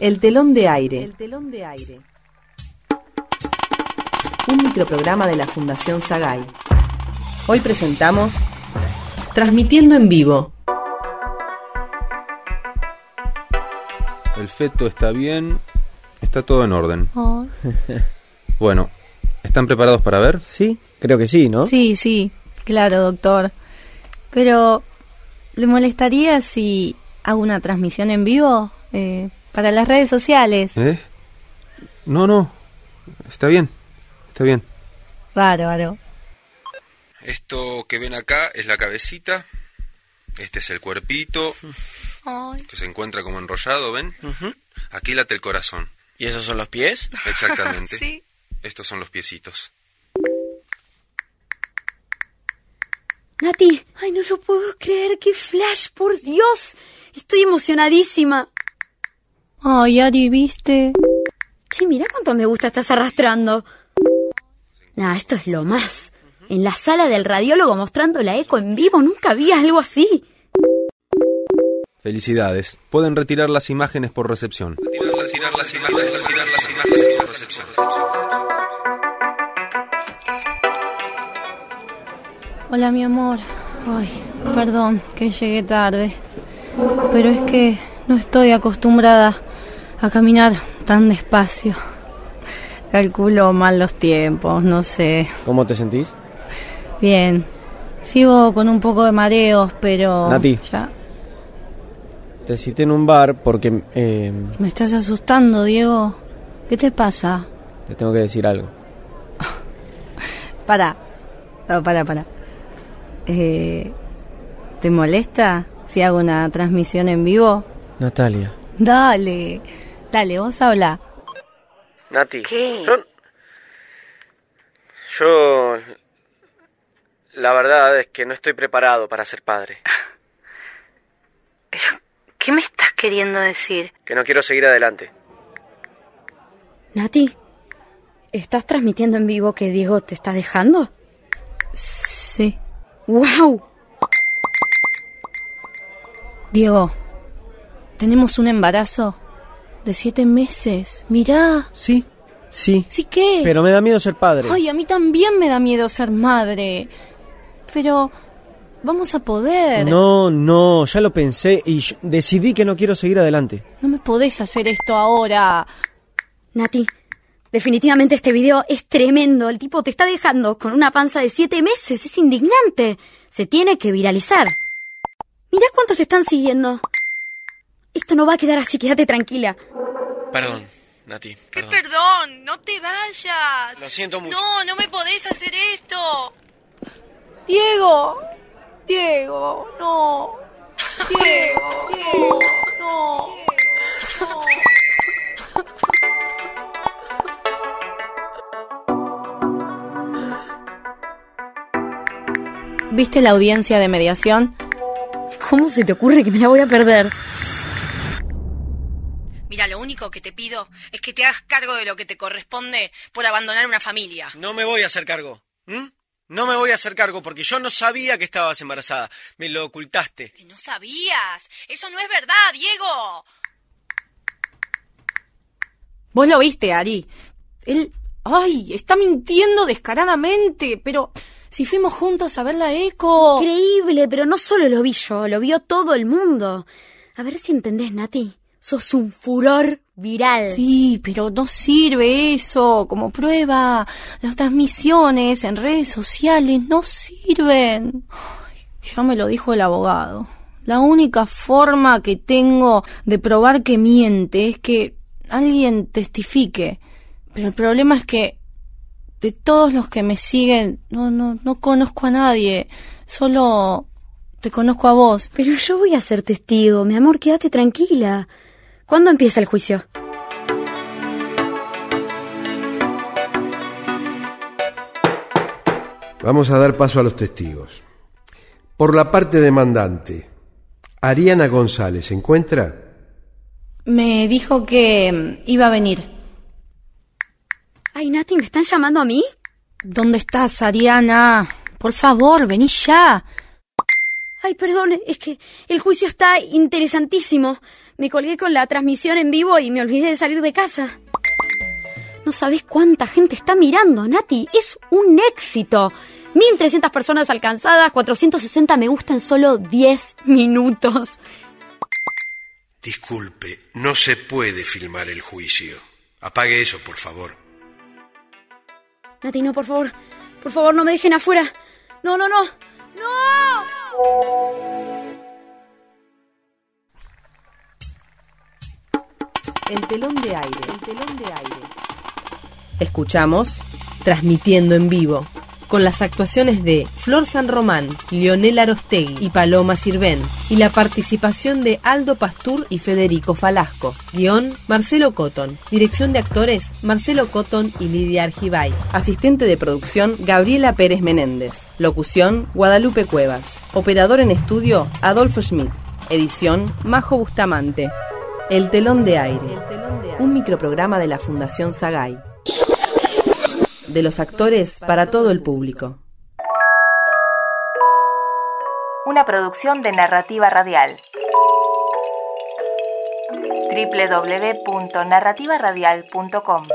El telón de aire. El telón de aire. Un microprograma de la Fundación Sagay. Hoy presentamos Transmitiendo en vivo. El feto está bien, está todo en orden. Bueno, ¿están preparados para ver? Sí, creo que sí, ¿no? Sí, sí, claro, doctor. Pero, ¿le molestaría si hago una transmisión en vivo? Eh, para las redes sociales. ¿Eh? No, no. Está bien. Está bien. Bárbaro. Esto que ven acá es la cabecita. Este es el cuerpito. Que se encuentra como enrollado, ¿ven? Aquí late el corazón. ¿Y esos son los pies? Exactamente. Sí. Estos son los piecitos. Nati, ay, no lo puedo creer, qué flash, por Dios. Estoy emocionadísima. Ay, Ari, ¿viste? Che, mira cuánto me gusta estás arrastrando. Nah, esto es lo más. En la sala del radiólogo mostrando la eco en vivo, nunca vi algo así. Felicidades. Pueden retirar las imágenes por recepción. Retirar las, las imágenes, retirar las imágenes por recepción. Hola, mi amor. Ay, perdón que llegué tarde. Pero es que no estoy acostumbrada a caminar tan despacio. Calculo mal los tiempos, no sé. ¿Cómo te sentís? Bien. Sigo con un poco de mareos, pero Nati. ya Te cité en un bar porque eh, me estás asustando, Diego. ¿Qué te pasa? te tengo que decir algo. Para. No, para, para. Eh, ¿Te molesta si hago una transmisión en vivo? Natalia. Dale. Dale, vos habla. Nati. ¿Qué? Yo, yo... La verdad es que no estoy preparado para ser padre. ¿Qué me estás queriendo decir? Que no quiero seguir adelante. Nati, ¿estás transmitiendo en vivo que Diego te está dejando? Sí. ¡Wow! Diego, tenemos un embarazo de siete meses. Mirá. Sí, sí. ¿Sí qué? Pero me da miedo ser padre. Ay, a mí también me da miedo ser madre. Pero vamos a poder. No, no, ya lo pensé y decidí que no quiero seguir adelante. No me podés hacer esto ahora. Nati, definitivamente este video es tremendo. El tipo te está dejando con una panza de siete meses. Es indignante. Se tiene que viralizar. Mirá cuántos te están siguiendo. Esto no va a quedar así, quédate tranquila. Perdón, Nati. ¿Qué perdón? No te vayas. Lo siento mucho. No, no me podés hacer esto. Diego. Diego, no. Diego, Diego, no. no. ¿Viste la audiencia de mediación? ¿Cómo se te ocurre que me la voy a perder? Único que te pido es que te hagas cargo de lo que te corresponde por abandonar una familia. No me voy a hacer cargo. ¿m? No me voy a hacer cargo porque yo no sabía que estabas embarazada. Me lo ocultaste. Que no sabías. Eso no es verdad, Diego. Vos lo viste, Ari. Él... ¡Ay! Está mintiendo descaradamente. Pero si fuimos juntos a ver la eco. Increíble, pero no solo lo vi yo, lo vio todo el mundo. A ver si entendés, Nati. Sos un furor viral. Sí, pero no sirve eso como prueba. Las transmisiones en redes sociales no sirven. Ya me lo dijo el abogado. La única forma que tengo de probar que miente es que alguien testifique. Pero el problema es que de todos los que me siguen, no, no, no conozco a nadie. Solo te conozco a vos. Pero yo voy a ser testigo, mi amor, quédate tranquila. ¿Cuándo empieza el juicio? Vamos a dar paso a los testigos. Por la parte demandante, Ariana González, ¿se encuentra? Me dijo que mm, iba a venir. Ay, Nati, ¿me están llamando a mí? ¿Dónde estás, Ariana? Por favor, vení ya. Ay, perdón, es que el juicio está interesantísimo. Me colgué con la transmisión en vivo y me olvidé de salir de casa. No sabés cuánta gente está mirando, Nati. Es un éxito. 1300 personas alcanzadas, 460 me gusta en solo 10 minutos. Disculpe, no se puede filmar el juicio. Apague eso, por favor. Nati, no, por favor. Por favor, no me dejen afuera. No, no, no. ¡No! El telón de aire. El telón de aire. Escuchamos Transmitiendo en vivo, con las actuaciones de Flor San Román, Lionel Arostegui y Paloma Sirven, y la participación de Aldo Pastur y Federico Falasco. Guión, Marcelo Cotton. Dirección de actores, Marcelo Cotton y Lidia Argibay. Asistente de producción, Gabriela Pérez Menéndez. Locución, Guadalupe Cuevas. Operador en estudio, Adolfo Schmidt. Edición, Majo Bustamante. El telón de aire. Un microprograma de la Fundación Sagay. De los actores para todo el público. Una producción de narrativa radial. www.narrativaradial.com